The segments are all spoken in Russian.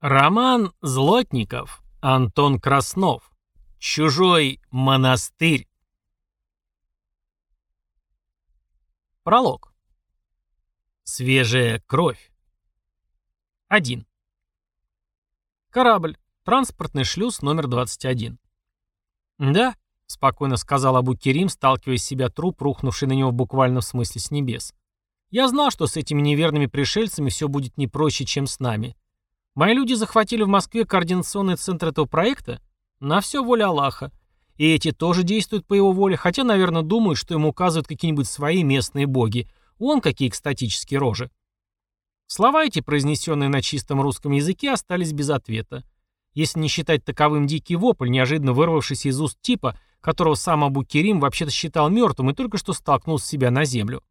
Роман Злотников, Антон Краснов. Чужой монастырь. Пролог. Свежая кровь. 1. Корабль. Транспортный шлюз номер 21. «Да», — спокойно сказал Абу Керим, сталкивая с себя труп, рухнувший на него в буквальном смысле с небес. «Я знал, что с этими неверными пришельцами все будет не проще, чем с нами. Мои люди захватили в Москве координационный центр этого проекта? На все воля Аллаха. И эти тоже действуют по его воле, хотя, наверное, думают, что ему указывают какие-нибудь свои местные боги. Вон какие экстатические рожи. Слова эти, произнесенные на чистом русском языке, остались без ответа. Если не считать таковым дикий вопль, неожиданно вырвавшийся из уст типа, которого сам Абу Керим вообще-то считал мертвым и только что столкнул с себя на землю.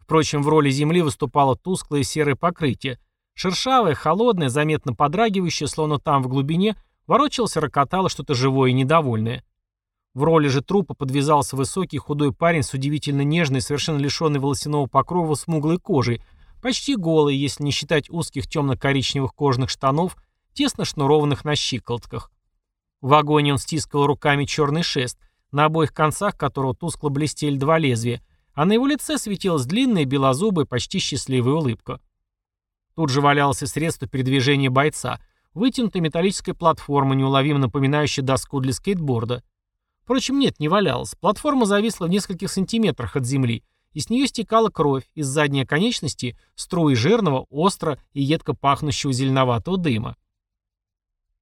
Впрочем, в роли земли выступало тусклое серое покрытие – Шершавое, холодное, заметно подрагивающее, словно там в глубине, ворочалось и рокотало что-то живое и недовольное. В роли же трупа подвязался высокий худой парень с удивительно нежной, совершенно лишенной волосяного покрова смуглой кожей, почти голый, если не считать узких темно-коричневых кожаных штанов, тесно шнурованных на щиколотках. В вагоне он стискал руками черный шест, на обоих концах которого тускло блестели два лезвия, а на его лице светилась длинная белозубая, почти счастливая улыбка. Тут же валялось и средство передвижения бойца, вытянутая металлическая платформа, неуловимо напоминающая доску для скейтборда. Впрочем, нет, не валялась. Платформа зависла в нескольких сантиметрах от земли, и с нее стекала кровь, из задней конечности струи жирного, остро и едко пахнущего зеленоватого дыма.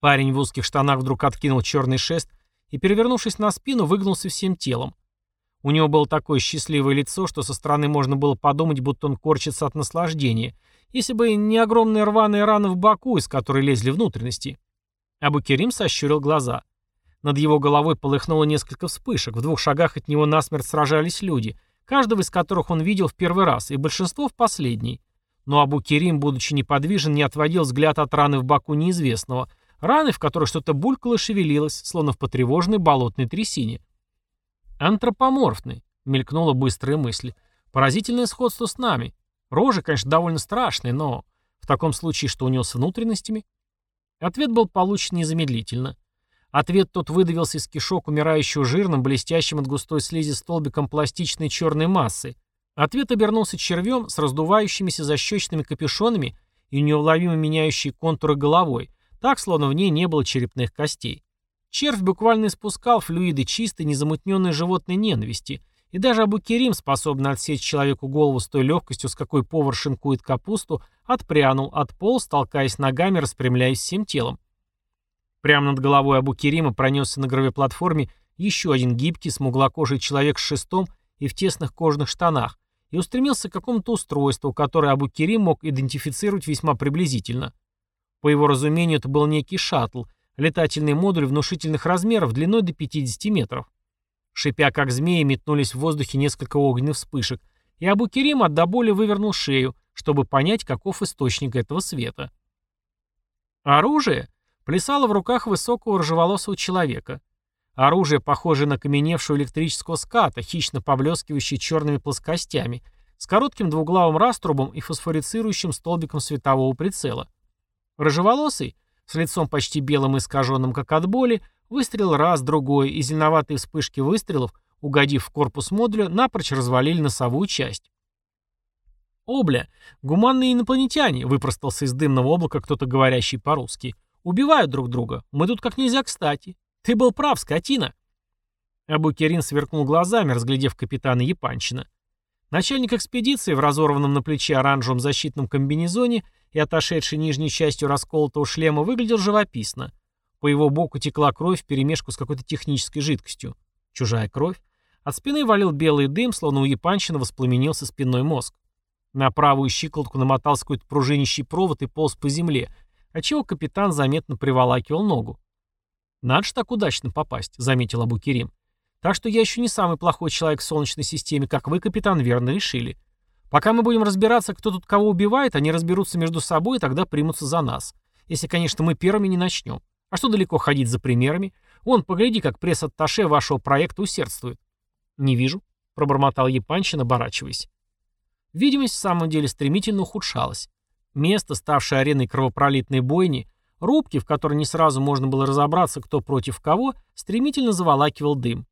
Парень в узких штанах вдруг откинул черный шест и, перевернувшись на спину, выгнулся всем телом. У него было такое счастливое лицо, что со стороны можно было подумать, будто он корчится от наслаждения, если бы не огромные рваные раны в боку, из которой лезли внутренности. Абу-Керим сощурил глаза. Над его головой полыхнуло несколько вспышек, в двух шагах от него насмерть сражались люди, каждого из которых он видел в первый раз, и большинство в последний. Но Абу-Керим, будучи неподвижен, не отводил взгляд от раны в боку неизвестного, раны, в которой что-то булькало и шевелилось, словно в потревоженной болотной трясине. «Антропоморфный», — мелькнула быстрая мысль. «Поразительное сходство с нами. Рожа, конечно, довольно страшная, но в таком случае, что у него с внутренностями? Ответ был получен незамедлительно. Ответ тот выдавился из кишок умирающего жирным, блестящим от густой слизи столбиком пластичной черной массы. Ответ обернулся червем с раздувающимися защечными капюшонами и неуловимо меняющей контуры головой, так, словно в ней не было черепных костей. Червь буквально испускал флюиды чистой, незамутненной животной ненависти, и даже Абу-Керим, способный отсечь человеку голову с той легкостью, с какой повар шинкует капусту, отпрянул, отполз, толкаясь ногами, распрямляясь всем телом. Прямо над головой Абу-Керима пронесся на гравиплатформе еще один гибкий, смуглокожий человек с шестом и в тесных кожаных штанах, и устремился к какому-то устройству, которое Абу-Керим мог идентифицировать весьма приблизительно. По его разумению, это был некий шаттл, летательный модуль внушительных размеров, длиной до 50 метров. Шипя как змеи, метнулись в воздухе несколько огненных вспышек, и Абу-Керим от до боли вывернул шею, чтобы понять, каков источник этого света. Оружие плясало в руках высокого рыжеволосого человека. Оружие, похожее на каменевшего электрического ската, хищно поблескивающее черными плоскостями, с коротким двуглавым раструбом и фосфорицирующим столбиком светового прицела. Рыжеволосый, с лицом почти белым и искаженным, как от боли, Выстрел раз, другой, и зеленоватые вспышки выстрелов, угодив в корпус модуля, напрочь развалили носовую часть. «Обля! Гуманные инопланетяне!» — выпростался из дымного облака кто-то говорящий по-русски. «Убивают друг друга. Мы тут как нельзя кстати. Ты был прав, скотина!» Абу-Керин сверкнул глазами, разглядев капитана Япанчина. Начальник экспедиции в разорванном на плече оранжевом защитном комбинезоне и отошедшей нижней частью расколотого шлема выглядел живописно. По его боку текла кровь вперемешку с какой-то технической жидкостью. Чужая кровь. От спины валил белый дым, словно у япончина воспламенился спинной мозг. На правую щиколотку намотался какой-то пружинищий провод и полз по земле, отчего капитан заметно приволакивал ногу. «Надо же так удачно попасть», — заметил Абу-Керим. «Так что я еще не самый плохой человек в Солнечной системе, как вы, капитан, верно решили. Пока мы будем разбираться, кто тут кого убивает, они разберутся между собой и тогда примутся за нас. Если, конечно, мы первыми не начнем. А что далеко ходить за примерами? Вон, погляди, как пресс-атташе вашего проекта усердствует. Не вижу, пробормотал Япанчин, оборачиваясь. Видимость в самом деле стремительно ухудшалась. Место, ставшее ареной кровопролитной бойни, Рубки, в которой не сразу можно было разобраться, кто против кого, стремительно заволакивал дым.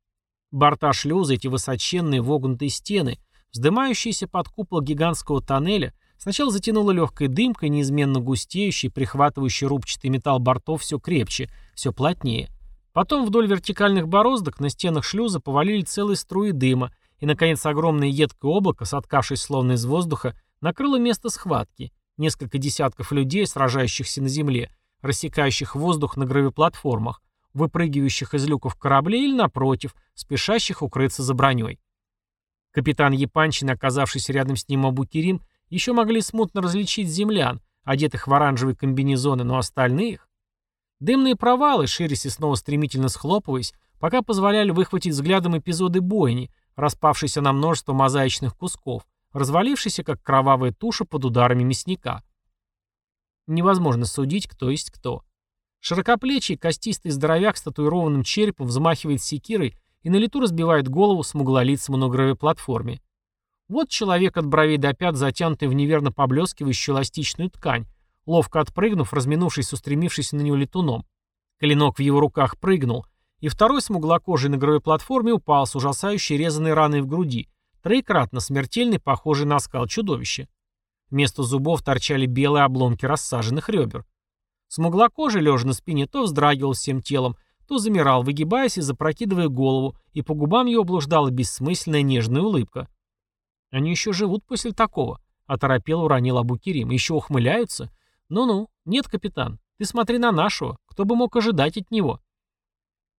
Борта шлюза, эти высоченные вогнутые стены, вздымающиеся под купол гигантского тоннеля, сначала затянуло легкой дымкой, неизменно густеющей, прихватывающей рубчатый металл бортов все крепче, все плотнее. Потом вдоль вертикальных бороздок на стенах шлюза повалили целые струи дыма, и, наконец, огромное едкое облако, соткавшись словно из воздуха, накрыло место схватки. Несколько десятков людей, сражающихся на земле, рассекающих воздух на гравиплатформах, выпрыгивающих из люков кораблей или, напротив, спешащих укрыться за броней. Капитан Епанчин, оказавшийся рядом с ним Абукерим, еще могли смутно различить землян, одетых в оранжевые комбинезоны, но остальных... Дымные провалы, ширясь и снова стремительно схлопываясь, пока позволяли выхватить взглядом эпизоды бойни, распавшиеся на множество мозаичных кусков, развалившиеся, как кровавая туша под ударами мясника. Невозможно судить, кто есть кто. Широкоплечий, костистый здоровяк с татуированным черепом взмахивает секирой и на лету разбивает голову смуглолицому на граве платформе. Вот человек от бровей до пят, затянутый в неверно поблескивающую эластичную ткань, ловко отпрыгнув, разминувшись устремившись на него летуном. Клинок в его руках прыгнул, и второй смуглокожий на граве платформе упал с ужасающей резаной раной в груди, троекратно смертельный, похожий на скал чудовище. Вместо зубов торчали белые обломки рассаженных ребер. Смуглокожий, лежа на спине, то вздрагивал всем телом, то замирал, выгибаясь и запрокидывая голову, и по губам его блуждала бессмысленная нежная улыбка. «Они еще живут после такого», — оторопел уронил Абукерим. «Еще ухмыляются? Ну-ну, нет, капитан, ты смотри на нашего, кто бы мог ожидать от него».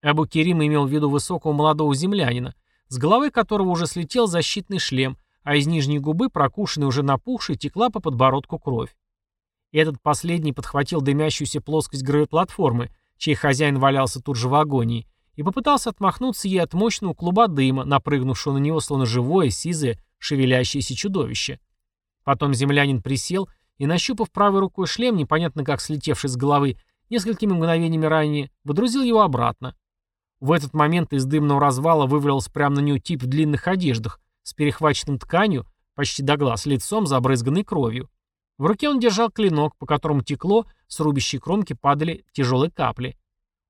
Абукерим имел в виду высокого молодого землянина, с головы которого уже слетел защитный шлем, а из нижней губы, прокушенной уже напухшей, текла по подбородку кровь. Этот последний подхватил дымящуюся плоскость гравиплатформы, чей хозяин валялся тут же в агонии, и попытался отмахнуться ей от мощного клуба дыма, напрыгнувшего на него словно живое, сизое, шевелящееся чудовище. Потом землянин присел и, нащупав правой рукой шлем, непонятно как слетевший с головы, несколькими мгновениями ранее, водрузил его обратно. В этот момент из дымного развала вывалился прямо на него тип в длинных одеждах, с перехваченным тканью, почти до глаз, лицом, забрызганной кровью. В руке он держал клинок, по которому текло, с рубящей кромки падали тяжелые капли.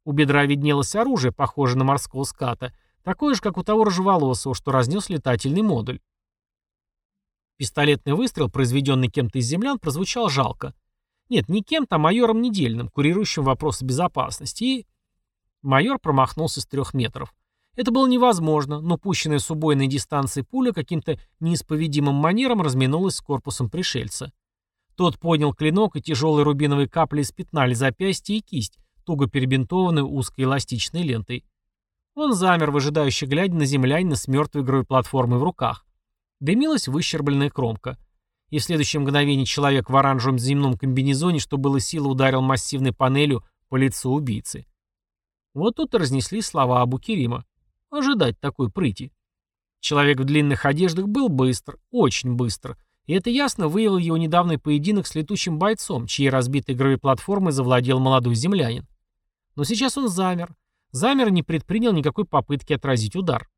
У бедра виднелось оружие, похожее на морского ската, такое же, как у того рыжеволосого, что разнес летательный модуль. Пистолетный выстрел, произведенный кем-то из землян, прозвучал жалко. Нет, не кем-то, а майором Недельным, курирующим вопросы безопасности, и Майор промахнулся с трех метров. Это было невозможно, но пущенная с убойной дистанции пуля каким-то неисповедимым манером разминулась с корпусом пришельца. Тот поднял клинок, и тяжелые рубиновые капли спятнали запястье и кисть, туго перебинтованную узкой эластичной лентой. Он замер, выжидающе глядя на землянина с мертвой гравиплатформой в руках. Дымилась выщербленная кромка. И в следующее мгновение человек в оранжевом земном комбинезоне, что было силы, ударил массивной панелью по лицу убийцы. Вот тут и разнесли слова Абу Керима. Ожидать такой прыти. Человек в длинных одеждах был быстр, очень быстр, и это ясно выявил его недавний поединок с летучим бойцом, чьей разбитой гравиплатформой завладел молодой землянин. Но сейчас он замер. Замер и не предпринял никакой попытки отразить удар.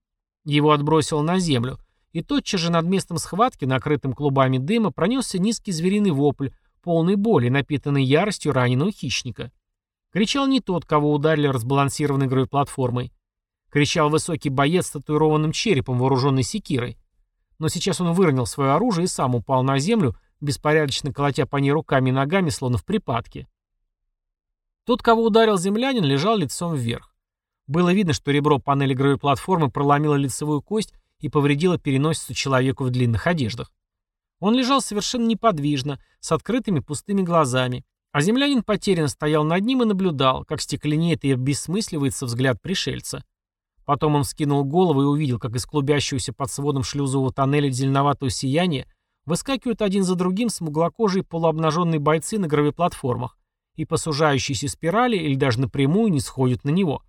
Его отбросило на землю, и тотчас же над местом схватки, накрытым клубами дыма, пронесся низкий звериный вопль, полный боли, напитанный яростью раненого хищника. Кричал не тот, кого ударили разбалансированной гравиплатформой. Кричал высокий боец с татуированным черепом, вооруженный секирой. Но сейчас он выронил свое оружие и сам упал на землю, беспорядочно колотя по ней руками и ногами, словно в припадке. Тот, кого ударил землянин, лежал лицом вверх. Было видно, что ребро панели гравиплатформы проломило лицевую кость и повредило переносицу человеку в длинных одеждах. Он лежал совершенно неподвижно, с открытыми пустыми глазами, а землянин потерянно стоял над ним и наблюдал, как стекленеет и обесмысливается взгляд пришельца. Потом он вскинул голову и увидел, как из клубящегося под сводом шлюзового тоннеля зеленоватого сияния выскакивают один за другим смуглокожие полуобнаженные бойцы на гравиплатформах и по сужающейся спирали или даже напрямую не сходят на него.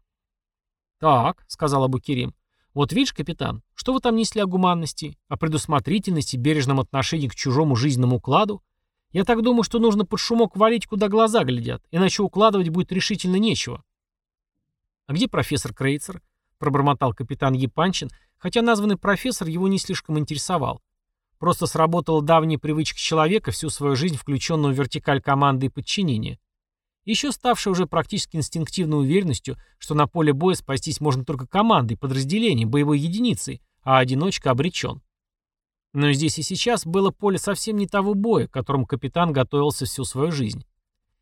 «Так», — сказал Абукерим, — «вот видишь, капитан, что вы там несли о гуманности, о предусмотрительности, бережном отношении к чужому жизненному укладу? Я так думаю, что нужно под шумок валить, куда глаза глядят, иначе укладывать будет решительно нечего. А где профессор Крейцер? Пробормотал капитан Епанчин, хотя названный профессор его не слишком интересовал. Просто сработала давняя привычка человека, всю свою жизнь включенного в вертикаль команды и подчинения. Еще ставшая уже практически инстинктивной уверенностью, что на поле боя спастись можно только командой, подразделением, боевой единицей, а одиночка обречен. Но здесь и сейчас было поле совсем не того боя, к которому капитан готовился всю свою жизнь.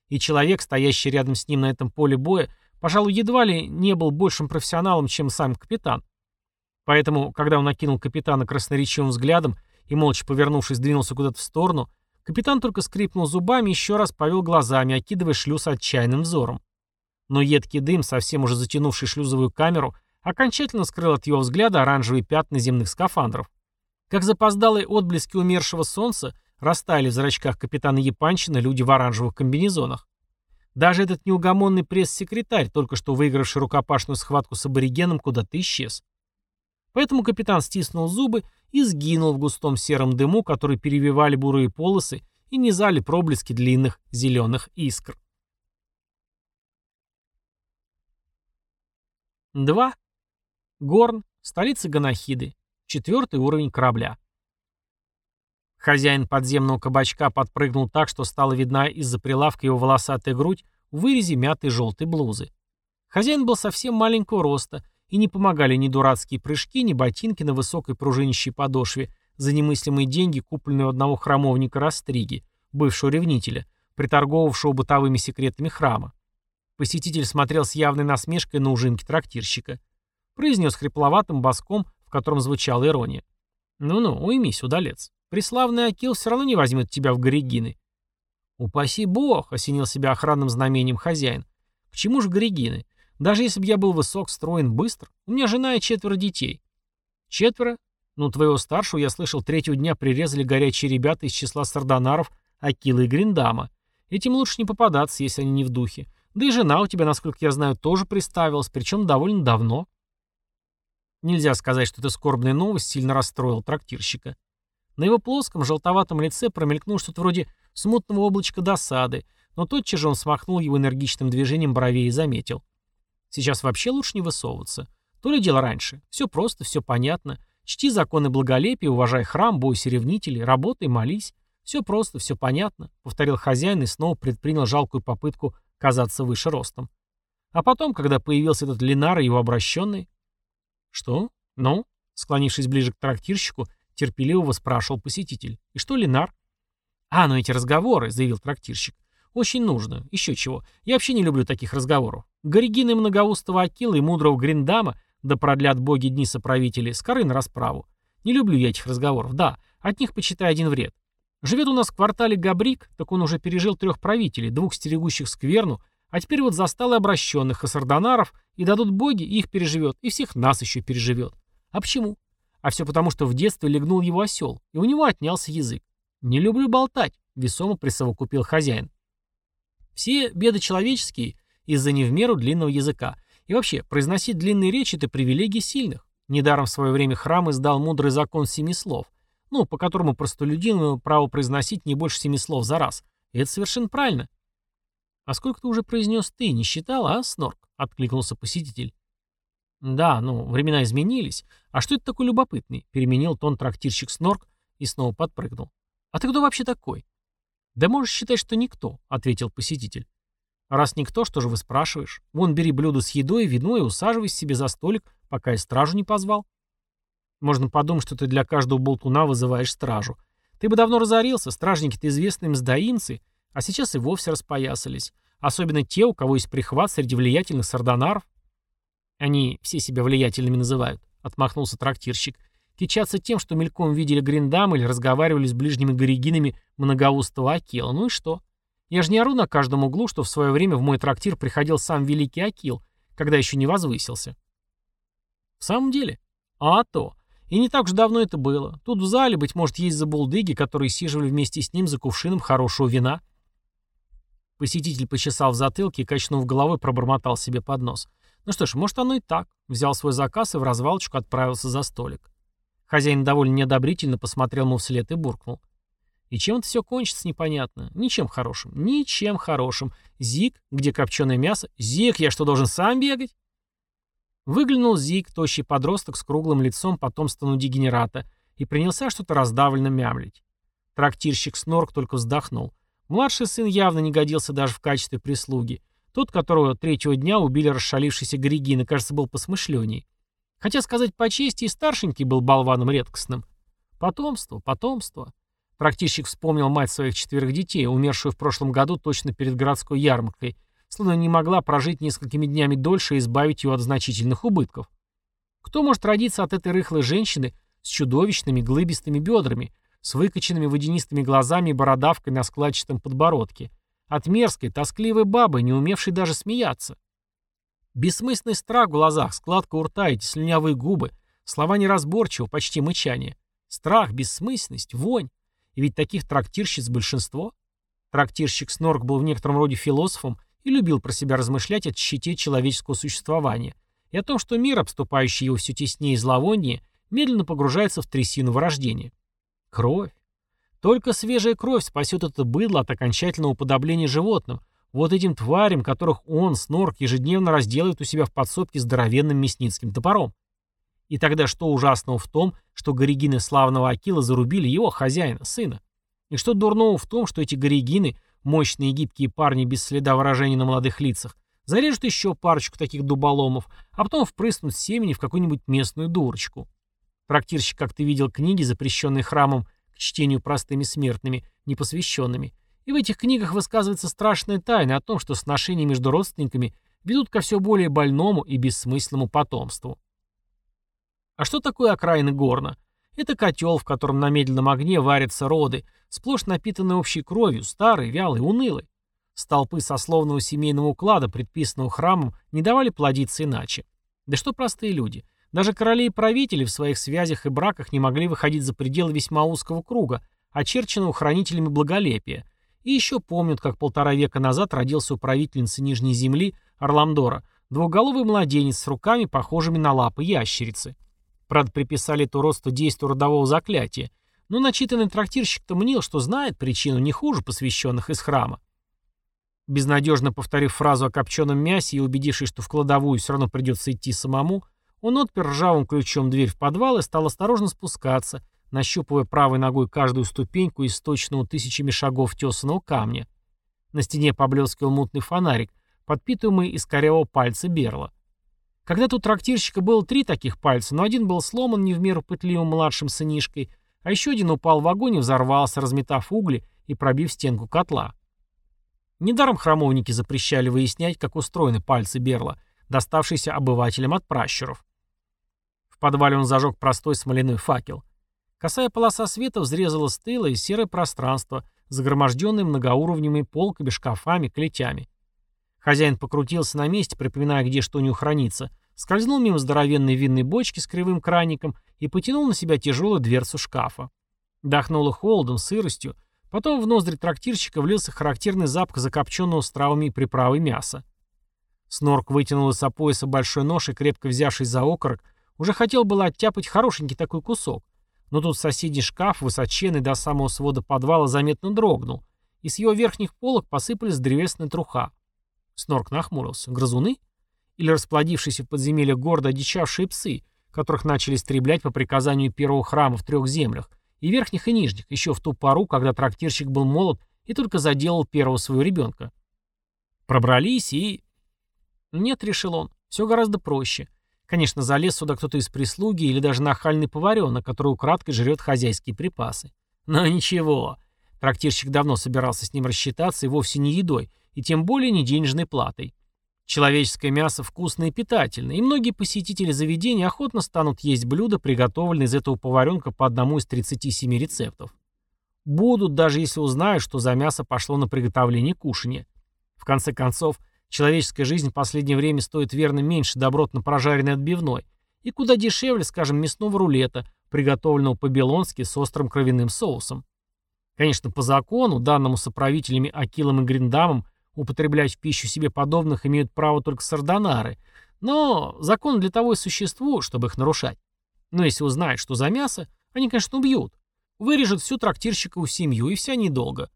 И человек, стоящий рядом с ним на этом поле боя, пожалуй, едва ли не был большим профессионалом, чем сам капитан. Поэтому, когда он накинул капитана красноречивым взглядом и, молча повернувшись, двинулся куда-то в сторону, капитан только скрипнул зубами и еще раз повел глазами, окидывая шлюз отчаянным взором. Но едкий дым, совсем уже затянувший шлюзовую камеру, окончательно скрыл от его взгляда оранжевые пятна земных скафандров. Как запоздалые отблески умершего солнца растаяли в зрачках капитана Япанчина люди в оранжевых комбинезонах. Даже этот неугомонный пресс-секретарь, только что выигравший рукопашную схватку с аборигеном, куда-то исчез. Поэтому капитан стиснул зубы и сгинул в густом сером дыму, который перевивали бурые полосы и низали проблески длинных зеленых искр. 2. Горн, столица Ганахиды, четвертый уровень корабля. Хозяин подземного кабачка подпрыгнул так, что стала видна из-за прилавка его волосатая грудь в вырезе мятой желтой блузы. Хозяин был совсем маленького роста, и не помогали ни дурацкие прыжки, ни ботинки на высокой пружинищей подошве за немыслимые деньги, купленные у одного храмовника Растриги, бывшего ревнителя, приторговавшего бытовыми секретами храма. Посетитель смотрел с явной насмешкой на ужинки трактирщика. Произнес хрипловатым боском, в котором звучала ирония. «Ну-ну, уймись, удалец. Преславный Акил все равно не возьмет тебя в горегины». «Упаси бог!» — осенил себя охранным знамением хозяин. «К чему же горегины? Даже если бы я был высок, строен, быстр, у меня жена и четверо детей. Четверо? Ну, твоего старшего, я слышал, третьего дня прирезали горячие ребята из числа сардонаров Акила и Гриндама. Этим лучше не попадаться, если они не в духе. Да и жена у тебя, насколько я знаю, тоже приставилась, причем довольно давно. Нельзя сказать, что эта скорбная новость сильно расстроила трактирщика. На его плоском, желтоватом лице промелькнуло что-то вроде смутного облачка досады, но тотчас же он смахнул его энергичным движением бровей и заметил. Сейчас вообще лучше не высовываться. То ли дело раньше. Все просто, все понятно. Чти законы благолепия, уважай храм, бойся ревнителей, работай, молись. Все просто, все понятно, повторил хозяин и снова предпринял жалкую попытку казаться выше ростом. А потом, когда появился этот Ленар и его обращенный... Что? Ну? Склонившись ближе к трактирщику, терпеливо спрашивал посетитель. И что Ленар? А, ну эти разговоры, заявил трактирщик. Очень нужно. Еще чего. Я вообще не люблю таких разговоров. Горигины многоустого Акила и мудрого Гриндама, да продлят боги дни соправителей, скоры на расправу. Не люблю я этих разговоров. Да, от них почитай один вред. Живет у нас в квартале Габрик, так он уже пережил трех правителей, двух стерегущих скверну, а теперь вот застал и обращенных, и сардонаров, и дадут боги, и их переживет, и всех нас еще переживет. А почему? А все потому, что в детстве легнул его осел, и у него отнялся язык. Не люблю болтать, весомо присовокупил хозяин. Все беды человеческие из-за не в меру длинного языка. И вообще, произносить длинные речи – это привилегия сильных. Недаром в свое время храм издал мудрый закон семи слов, ну, по которому простолюдину право произносить не больше семи слов за раз. И это совершенно правильно. «А сколько ты уже произнес ты, не считал, а, Снорк?» — откликнулся посетитель. «Да, ну, времена изменились. А что это такой любопытный?» — переменил тон трактирщик Снорк и снова подпрыгнул. «А ты кто вообще такой?» «Да можешь считать, что никто», — ответил посетитель. «Раз никто, что же вы спрашиваешь? Вон бери блюдо с едой, вино и усаживайся себе за столик, пока я стражу не позвал». Можно подумать, что ты для каждого болтуна вызываешь стражу. Ты бы давно разорился, стражники-то известные мздоимцы, а сейчас и вовсе распоясались. Особенно те, у кого есть прихват среди влиятельных сардонаров. Они все себя влиятельными называют, отмахнулся трактирщик кичаться тем, что мельком видели Гриндам или разговаривали с ближними горигинами многоустого Акила. Ну и что? Я же не ору на каждом углу, что в свое время в мой трактир приходил сам великий Акил, когда еще не возвысился. В самом деле? А то. И не так уж давно это было. Тут в зале, быть может, есть забулдыги, которые сиживали вместе с ним за кувшином хорошего вина. Посетитель почесал в затылке и, качнув головой, пробормотал себе под нос. Ну что ж, может оно и так. Взял свой заказ и в развалочку отправился за столик. Хозяин довольно неодобрительно посмотрел ему вслед и буркнул. И чем это все кончится, непонятно. Ничем хорошим. Ничем хорошим. Зик, где копченое мясо? Зик, я что, должен сам бегать? Выглянул Зик, тощий подросток с круглым лицом потомственного дегенерата, и принялся что-то раздавленно мямлить. Трактирщик Снорк только вздохнул. Младший сын явно не годился даже в качестве прислуги. Тот, которого третьего дня убили расшалившийся Горегины, кажется, был посмышленней. Хотя сказать по чести, и старшенький был болваном редкостным. Потомство, потомство. Трактирщик вспомнил мать своих четверых детей, умершую в прошлом году точно перед городской ярмаркой, словно не могла прожить несколькими днями дольше и избавить ее от значительных убытков. Кто может родиться от этой рыхлой женщины с чудовищными глыбистыми бедрами, с выкоченными водянистыми глазами и бородавкой на складчатом подбородке, от мерзкой, тоскливой бабы, не умевшей даже смеяться? Бессмысленный страх в глазах, складка у рта, эти слюнявые губы, слова неразборчивого, почти мычание. Страх, бессмысленность, вонь. И ведь таких трактирщиц большинство. Трактирщик Снорк был в некотором роде философом и любил про себя размышлять о щите человеческого существования и о том, что мир, обступающий его все теснее и зловоннее, медленно погружается в трясину вырождения. Кровь. Только свежая кровь спасет это быдло от окончательного уподобления животным, вот этим тварям, которых он, Снорк, ежедневно разделывает у себя в подсобке здоровенным мясницким топором. И тогда что ужасного в том, что горегины славного Акила зарубили его хозяина, сына? И что дурного в том, что эти горегины, мощные гибкие парни без следа выражения на молодых лицах, зарежут еще парочку таких дуболомов, а потом впрыснут семени в какую-нибудь местную дурочку? Трактирщик как-то видел книги, запрещенные храмом чтению простыми смертными, непосвященными, и в этих книгах высказывается страшная тайна о том, что сношения между родственниками ведут ко все более больному и бессмысленному потомству. А что такое окраины горна? Это котел, в котором на медленном огне варятся роды, сплошь напитанные общей кровью, старый, вялый, унылый. Столпы сословного семейного уклада, предписанного храмом, не давали плодиться иначе. Да что простые люди. Даже короли и правители в своих связях и браках не могли выходить за пределы весьма узкого круга, очерченного хранителями благолепия, и еще помнят, как полтора века назад родился у правительницы Нижней Земли Орламдора двухголовый младенец с руками, похожими на лапы ящерицы. Правда, приписали эту росту действию родового заклятия, но начитанный трактирщик-то мнил, что знает причину не хуже посвященных из храма. Безнадежно повторив фразу о копченом мясе и убедившись, что в кладовую все равно придется идти самому, он отпер ржавым ключом дверь в подвал и стал осторожно спускаться, нащупывая правой ногой каждую ступеньку из точного тысячами шагов тесаного камня. На стене поблескивал мутный фонарик, подпитываемый из корявого пальца берла. Когда-то у трактирщика было три таких пальца, но один был сломан не в меру пытливым младшим сынишкой, а еще один упал в огонь и взорвался, разметав угли и пробив стенку котла. Недаром храмовники запрещали выяснять, как устроены пальцы берла, доставшиеся обывателям от пращуров. Подвале он зажег простой смоляной факел. Косая полоса света взрезала с и серое пространство, загроможденное многоуровневыми полками, шкафами, клетями. Хозяин покрутился на месте, припоминая, где что не хранится, скользнул мимо здоровенной винной бочки с кривым краником и потянул на себя тяжелую дверцу шкафа. Дохнуло холодом, сыростью, потом в ноздри трактирщика влился характерный запах закопченного с травами и приправой мяса. Снорк вытянул из-за пояса большой нож и, крепко взявшись за окорок, уже хотел было оттяпать хорошенький такой кусок, но тут соседний шкаф, высоченный до самого свода подвала, заметно дрогнул, и с его верхних полок посыпались древесная труха. Снорк нахмурился. Грызуны? Или расплодившиеся в подземельях города одичавшие псы, которых начали истреблять по приказанию первого храма в трех землях, и верхних, и нижних, еще в ту пору, когда трактирщик был молод и только заделал первого своего ребенка. Пробрались и... Нет, решил он, все гораздо проще. Конечно, залез сюда кто-то из прислуги или даже нахальный поваренок, который украдкой жрет хозяйские припасы. Но ничего. Трактирщик давно собирался с ним рассчитаться и вовсе не едой, и тем более не денежной платой. Человеческое мясо вкусное и питательное, и многие посетители заведения охотно станут есть блюда, приготовленные из этого поваренка по одному из 37 рецептов. Будут, даже если узнают, что за мясо пошло на приготовление кушания. В конце концов, Человеческая жизнь в последнее время стоит верно меньше добротно прожаренной отбивной и куда дешевле, скажем, мясного рулета, приготовленного по-белонски с острым кровяным соусом. Конечно, по закону, данному соправителями Акилом и Гриндамом, употреблять в пищу себе подобных имеют право только сардонары, но закон для того и существует, чтобы их нарушать. Но если узнают, что за мясо, они, конечно, убьют. Вырежут всю трактирщикову семью, и вся недолго.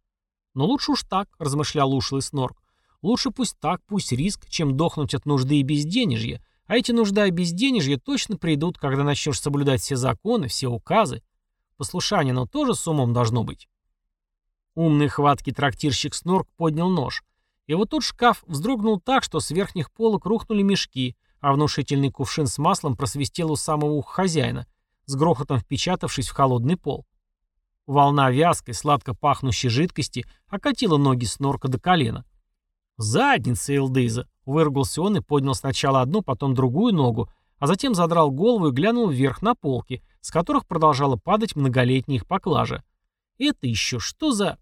Но лучше уж так, размышлял ушлый снорк. Лучше пусть так, пусть риск, чем дохнуть от нужды и безденежья. А эти нужда и безденежье точно придут, когда начнешь соблюдать все законы, все указы. Послушание, оно тоже с умом должно быть. Умный хваткий трактирщик Снорк поднял нож. И вот тут шкаф вздрогнул так, что с верхних полок рухнули мешки, а внушительный кувшин с маслом просвистел у самого уха хозяина, с грохотом впечатавшись в холодный пол. Волна вязкой, сладко пахнущей жидкости окатила ноги Снорка до колена. «Задница, Элдыза!» — выругался он и поднял сначала одну, потом другую ногу, а затем задрал голову и глянул вверх на полки, с которых продолжала падать многолетняя их поклажа. «Это еще что за...»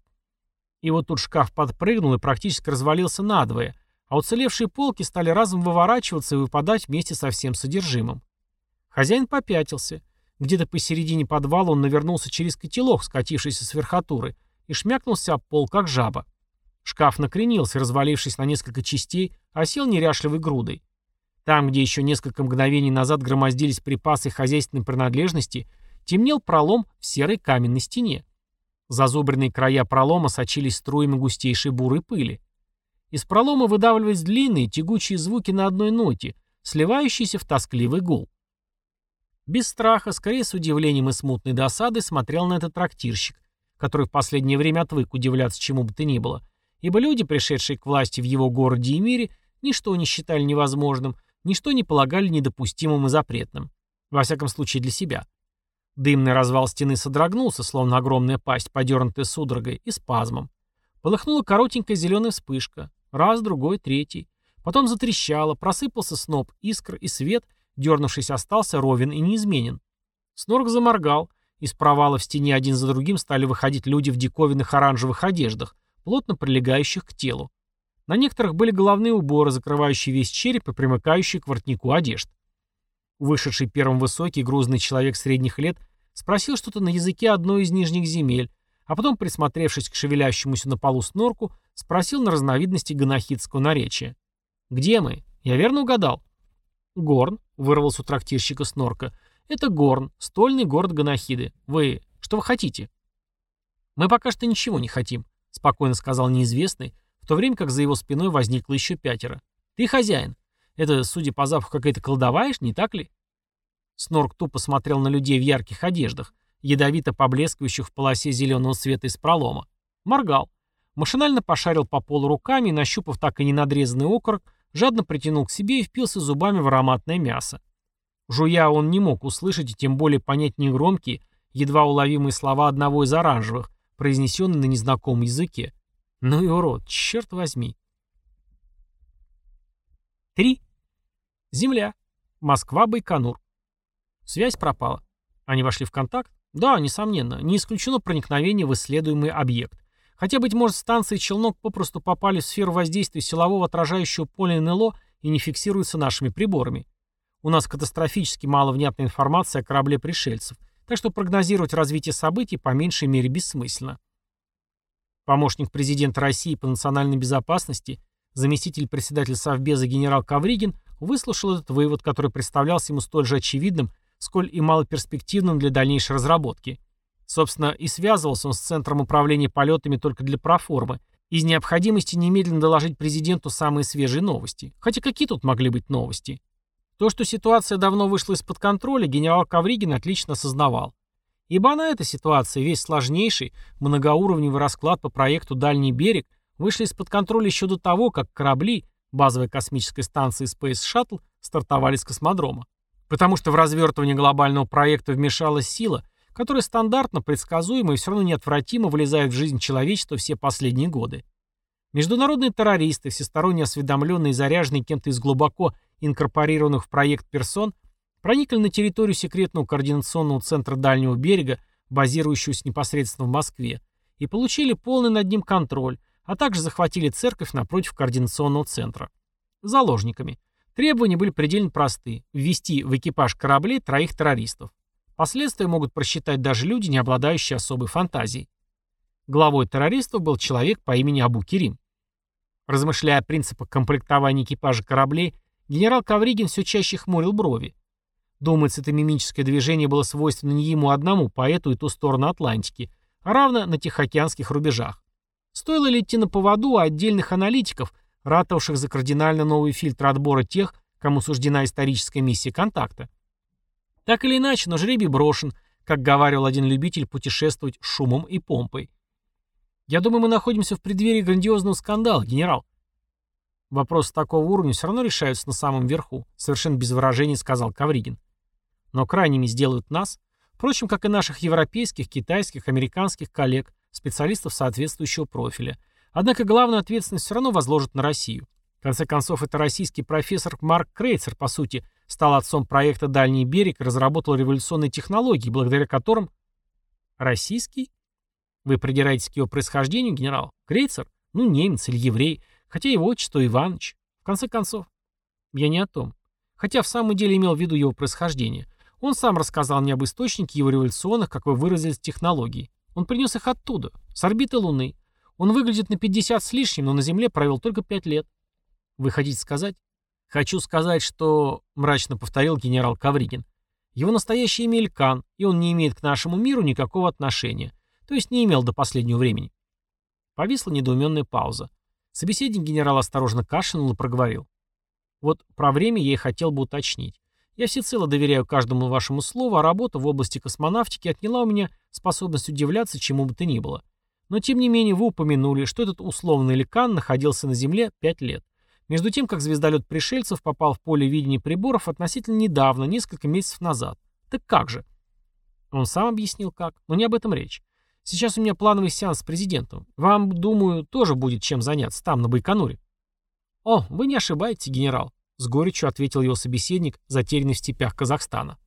И вот тут шкаф подпрыгнул и практически развалился надвое, а уцелевшие полки стали разом выворачиваться и выпадать вместе со всем содержимым. Хозяин попятился. Где-то посередине подвала он навернулся через котелок, скатившийся с верхотуры, и шмякнулся об пол, как жаба. Шкаф накренился, развалившись на несколько частей, осел неряшливой грудой. Там, где еще несколько мгновений назад громоздились припасы хозяйственной принадлежности, темнел пролом в серой каменной стене. Зазубренные края пролома сочились струями густейшей бурой пыли. Из пролома выдавливались длинные, тягучие звуки на одной ноте, сливающиеся в тоскливый гул. Без страха, скорее с удивлением и смутной досадой смотрел на этот трактирщик, который в последнее время отвык удивляться чему бы то ни было, ибо люди, пришедшие к власти в его городе и мире, ничто не считали невозможным, ничто не полагали недопустимым и запретным. Во всяком случае для себя. Дымный развал стены содрогнулся, словно огромная пасть, подернутая судорогой и спазмом. Полыхнула коротенькая зеленая вспышка. Раз, другой, третий. Потом затрещало, просыпался сноп искр, и свет, дернувшись, остался ровен и неизменен. Снорк заморгал. Из провала в стене один за другим стали выходить люди в диковинных оранжевых одеждах, плотно прилегающих к телу. На некоторых были головные уборы, закрывающие весь череп и примыкающие к воротнику одежд. Вышедший первым высокий грузный человек средних лет спросил что-то на языке одной из нижних земель, а потом, присмотревшись к шевелящемуся на полу снорку, спросил на разновидности ганахидского наречия. «Где мы? Я верно угадал?» «Горн», — вырвался у трактирщика снорка. «Это Горн, стольный город Ганахиды. Вы... что вы хотите?» «Мы пока что ничего не хотим», — спокойно сказал неизвестный, в то время как за его спиной возникло еще пятеро. «Ты хозяин. Это, судя по запаху, какая-то колдоваешь, не так ли?» Снорк тупо смотрел на людей в ярких одеждах, ядовито поблескивающих в полосе зеленого цвета из пролома. Моргал. Машинально пошарил по полу руками и, нащупав так и не надрезанный окорок, жадно притянул к себе и впился зубами в ароматное мясо. Жуя он не мог услышать и тем более понять негромкие, едва уловимые слова одного из оранжевых, произнесенные на незнакомом языке. Ну и урод, черт возьми. 3. Земля. Москва, Байконур. Связь пропала. Они вошли в контакт? Да, несомненно. Не исключено проникновение в исследуемый объект. Хотя, быть может, станции «Челнок» попросту попали в сферу воздействия силового отражающего поля НЛО и не фиксируются нашими приборами. У нас катастрофически мало внятной информации о корабле пришельцев, так что прогнозировать развитие событий по меньшей мере бессмысленно. Помощник президента России по национальной безопасности – Заместитель председателя Совбеза генерал Ковригин выслушал этот вывод, который представлялся ему столь же очевидным, сколь и малоперспективным для дальнейшей разработки. Собственно, и связывался он с Центром управления полетами только для проформы, из необходимости немедленно доложить президенту самые свежие новости. Хотя какие тут могли быть новости? То, что ситуация давно вышла из-под контроля, генерал Ковригин отлично осознавал. Ибо на этой ситуации весь сложнейший, многоуровневый расклад по проекту «Дальний берег» вышли из-под контроля еще до того, как корабли базовой космической станции Space Shuttle стартовали с космодрома. Потому что в развертывание глобального проекта вмешалась сила, которая стандартно, предсказуемо и все равно неотвратимо влезает в жизнь человечества все последние годы. Международные террористы, всесторонне осведомленные и заряженные кем-то из глубоко инкорпорированных в проект персон, проникли на территорию секретного координационного центра Дальнего берега, базирующегося непосредственно в Москве, и получили полный над ним контроль, а также захватили церковь напротив координационного центра. Заложниками. Требования были предельно просты – ввести в экипаж кораблей троих террористов. Последствия могут просчитать даже люди, не обладающие особой фантазией. Главой террористов был человек по имени Абу Кирим. Размышляя о принципах комплектования экипажа кораблей, генерал Ковригин все чаще хмурил брови. Думается, это мимическое движение было свойственно не ему одному, поэту и ту сторону Атлантики, а равно на Тихоокеанских рубежах. Стоило ли идти на поводу у отдельных аналитиков, ратовавших за кардинально новый фильтр отбора тех, кому суждена историческая миссия контакта? Так или иначе, но жребий брошен, как говаривал один любитель путешествовать шумом и помпой. Я думаю, мы находимся в преддверии грандиозного скандала, генерал. Вопросы такого уровня все равно решаются на самом верху, совершенно без выражений сказал Кавригин. Но крайними сделают нас, впрочем, как и наших европейских, китайских, американских коллег, специалистов соответствующего профиля. Однако главную ответственность все равно возложат на Россию. В конце концов, это российский профессор Марк Крейцер, по сути, стал отцом проекта «Дальний берег» и разработал революционные технологии, благодаря которым... Российский? Вы придираетесь к его происхождению, генерал? Крейцер? Ну, немец или еврей. Хотя его отчество Иваныч. В конце концов. Я не о том. Хотя в самом деле имел в виду его происхождение. Он сам рассказал мне об источнике его революционных, как вы выразились, технологий. Он принес их оттуда, с орбиты Луны. Он выглядит на 50 с лишним, но на Земле провел только 5 лет. Вы хотите сказать? Хочу сказать, что, мрачно повторил генерал Кавригин, его настоящее имя Илькан, и он не имеет к нашему миру никакого отношения. То есть не имел до последнего времени. Повисла недоуменная пауза. Собеседник генерала осторожно кашлянул и проговорил. Вот про время я и хотел бы уточнить. Я всецело доверяю каждому вашему слову, а работа в области космонавтики отняла у меня способность удивляться чему бы то ни было. Но тем не менее вы упомянули, что этот условный ликан находился на Земле пять лет. Между тем, как звездолет пришельцев попал в поле видения приборов относительно недавно, несколько месяцев назад. Так как же? Он сам объяснил как, но не об этом речь. Сейчас у меня плановый сеанс с президентом. Вам, думаю, тоже будет чем заняться там, на Байконуре. О, вы не ошибаетесь, генерал, с горечью ответил его собеседник, затерянный в степях Казахстана.